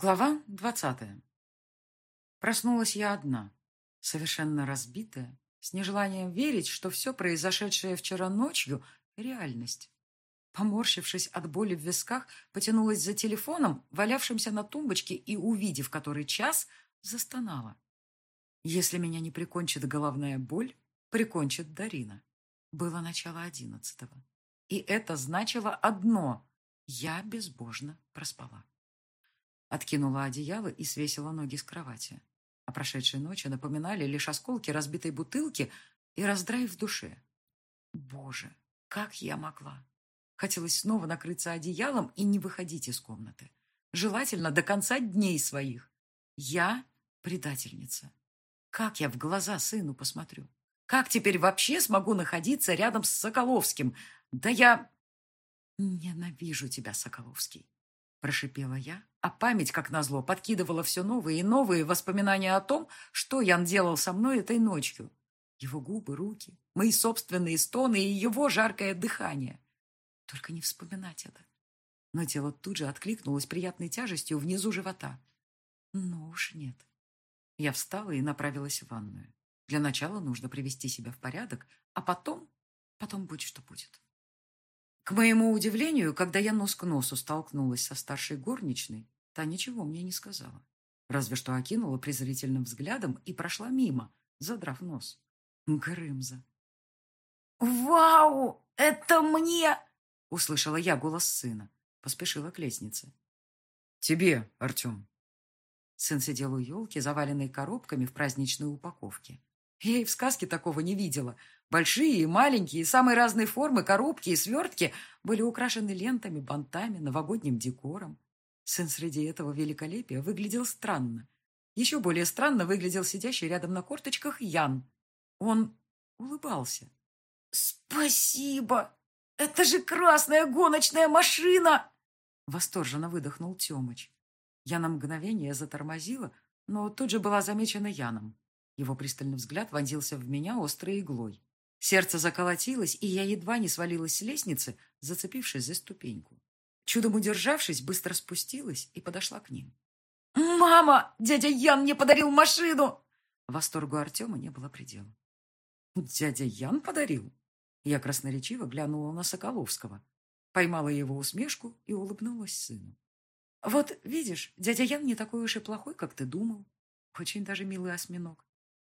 Глава двадцатая. Проснулась я одна, совершенно разбитая, с нежеланием верить, что все произошедшее вчера ночью — реальность. Поморщившись от боли в висках, потянулась за телефоном, валявшимся на тумбочке, и, увидев который час, застонала. Если меня не прикончит головная боль, прикончит Дарина. Было начало одиннадцатого. И это значило одно — я безбожно проспала. Откинула одеяло и свесила ноги с кровати. О прошедшей ночи напоминали лишь осколки разбитой бутылки и раздрай в душе. Боже, как я могла! Хотелось снова накрыться одеялом и не выходить из комнаты. Желательно до конца дней своих. Я предательница. Как я в глаза сыну посмотрю? Как теперь вообще смогу находиться рядом с Соколовским? Да я... Ненавижу тебя, Соколовский. Прошипела я, а память, как назло, подкидывала все новые и новые воспоминания о том, что Ян делал со мной этой ночью. Его губы, руки, мои собственные стоны и его жаркое дыхание. Только не вспоминать это. Но тело тут же откликнулось приятной тяжестью внизу живота. Ну уж нет. Я встала и направилась в ванную. Для начала нужно привести себя в порядок, а потом... Потом будь что будет. К моему удивлению, когда я нос к носу столкнулась со старшей горничной, та ничего мне не сказала. Разве что окинула презрительным взглядом и прошла мимо, задрав нос. Грымза. «Вау! Это мне!» — услышала я голос сына. Поспешила к лестнице. «Тебе, Артем». Сын сидел у елки, заваленной коробками в праздничной упаковке. Я и в сказке такого не видела. Большие и маленькие, самой разной формы коробки и свертки были украшены лентами, бантами, новогодним декором. Сын среди этого великолепия выглядел странно. Еще более странно выглядел сидящий рядом на корточках Ян. Он улыбался. «Спасибо! Это же красная гоночная машина!» Восторженно выдохнул Темыч. Я на мгновение затормозила, но тут же была замечена Яном. Его пристальный взгляд вонзился в меня острой иглой. Сердце заколотилось, и я едва не свалилась с лестницы, зацепившись за ступеньку. Чудом удержавшись, быстро спустилась и подошла к ним. «Мама! Дядя Ян мне подарил машину!» Восторгу Артема не было предела. «Дядя Ян подарил?» Я красноречиво глянула на Соколовского, поймала его усмешку и улыбнулась сыну. «Вот, видишь, дядя Ян не такой уж и плохой, как ты думал. Очень даже милый осьминог.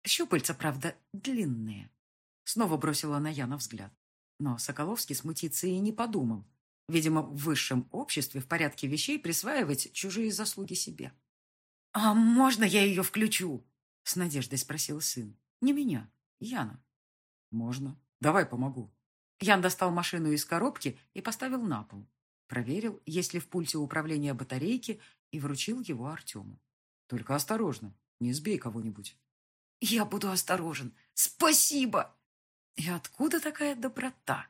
Щупальца, правда, длинные. Снова бросила на Яна взгляд. Но Соколовский смутиться и не подумал. Видимо, в высшем обществе в порядке вещей присваивать чужие заслуги себе. «А можно я ее включу?» С надеждой спросил сын. «Не меня, Яна». «Можно. Давай помогу». Ян достал машину из коробки и поставил на пол. Проверил, есть ли в пульте управления батарейки, и вручил его Артему. «Только осторожно, не сбей кого-нибудь». Я буду осторожен. Спасибо. И откуда такая доброта?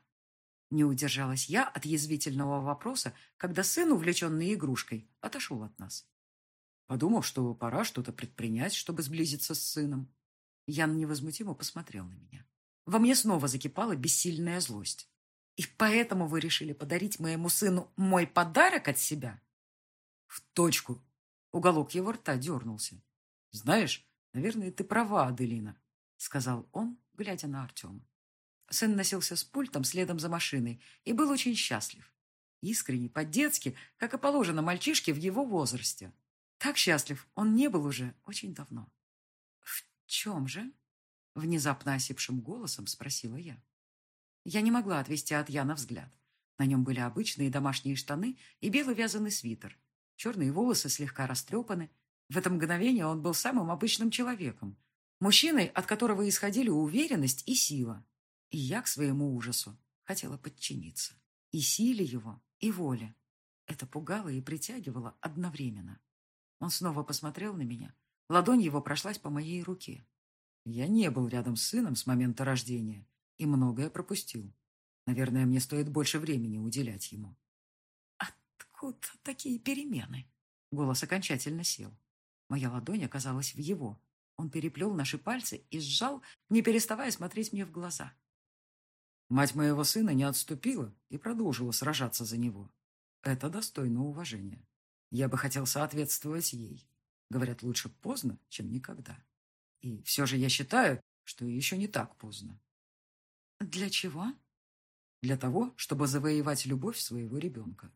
Не удержалась я от язвительного вопроса, когда сын, увлеченный игрушкой, отошел от нас. Подумав, что пора что-то предпринять, чтобы сблизиться с сыном. Ян невозмутимо посмотрел на меня. Во мне снова закипала бессильная злость. И поэтому вы решили подарить моему сыну мой подарок от себя? В точку. Уголок его рта дернулся. Знаешь, «Наверное, ты права, Аделина», — сказал он, глядя на Артема. Сын носился с пультом следом за машиной и был очень счастлив. Искренне, по-детски, как и положено мальчишке в его возрасте. Так счастлив он не был уже очень давно. «В чем же?» — внезапно осипшим голосом спросила я. Я не могла отвести от Яна взгляд. На нем были обычные домашние штаны и белый вязаный свитер. Черные волосы слегка растрепаны, в это мгновение он был самым обычным человеком. Мужчиной, от которого исходили уверенность и сила. И я, к своему ужасу, хотела подчиниться. И силе его, и воле. Это пугало и притягивало одновременно. Он снова посмотрел на меня. Ладонь его прошлась по моей руке. Я не был рядом с сыном с момента рождения и многое пропустил. Наверное, мне стоит больше времени уделять ему. Откуда такие перемены? Голос окончательно сел. Моя ладонь оказалась в его. Он переплел наши пальцы и сжал, не переставая смотреть мне в глаза. Мать моего сына не отступила и продолжила сражаться за него. Это достойно уважения. Я бы хотел соответствовать ей. Говорят, лучше поздно, чем никогда. И все же я считаю, что еще не так поздно. Для чего? Для того, чтобы завоевать любовь своего ребенка.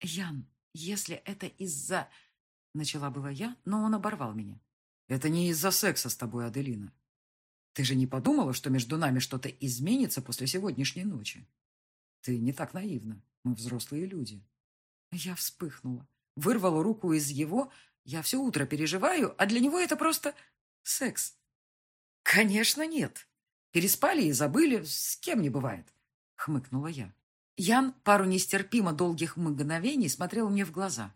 Ян, если это из-за... Начала была я, но он оборвал меня. Это не из-за секса с тобой, Аделина. Ты же не подумала, что между нами что-то изменится после сегодняшней ночи? Ты не так наивна. Мы взрослые люди. Я вспыхнула. Вырвала руку из его. Я все утро переживаю, а для него это просто секс. Конечно, нет. Переспали и забыли. С кем не бывает. Хмыкнула я. Ян пару нестерпимо долгих мгновений смотрел мне в глаза.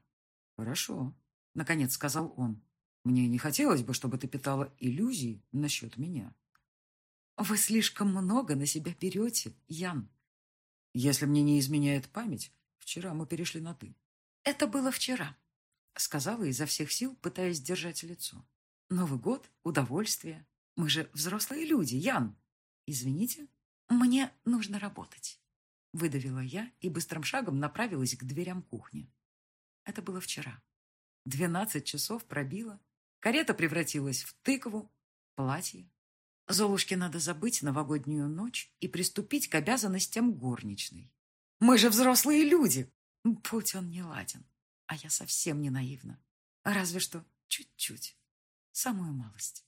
«Хорошо», — наконец сказал он. «Мне не хотелось бы, чтобы ты питала иллюзии насчет меня». «Вы слишком много на себя берете, Ян». «Если мне не изменяет память, вчера мы перешли на «ты». «Это было вчера», — сказала изо всех сил, пытаясь держать лицо. «Новый год, удовольствие. Мы же взрослые люди, Ян. Извините, мне нужно работать». Выдавила я и быстрым шагом направилась к дверям кухни. Это было вчера. Двенадцать часов пробило. Карета превратилась в тыкву, платье. Золушке надо забыть новогоднюю ночь и приступить к обязанностям горничной. Мы же взрослые люди. Путь он не ладен. А я совсем не наивна. Разве что чуть-чуть. Самую малость.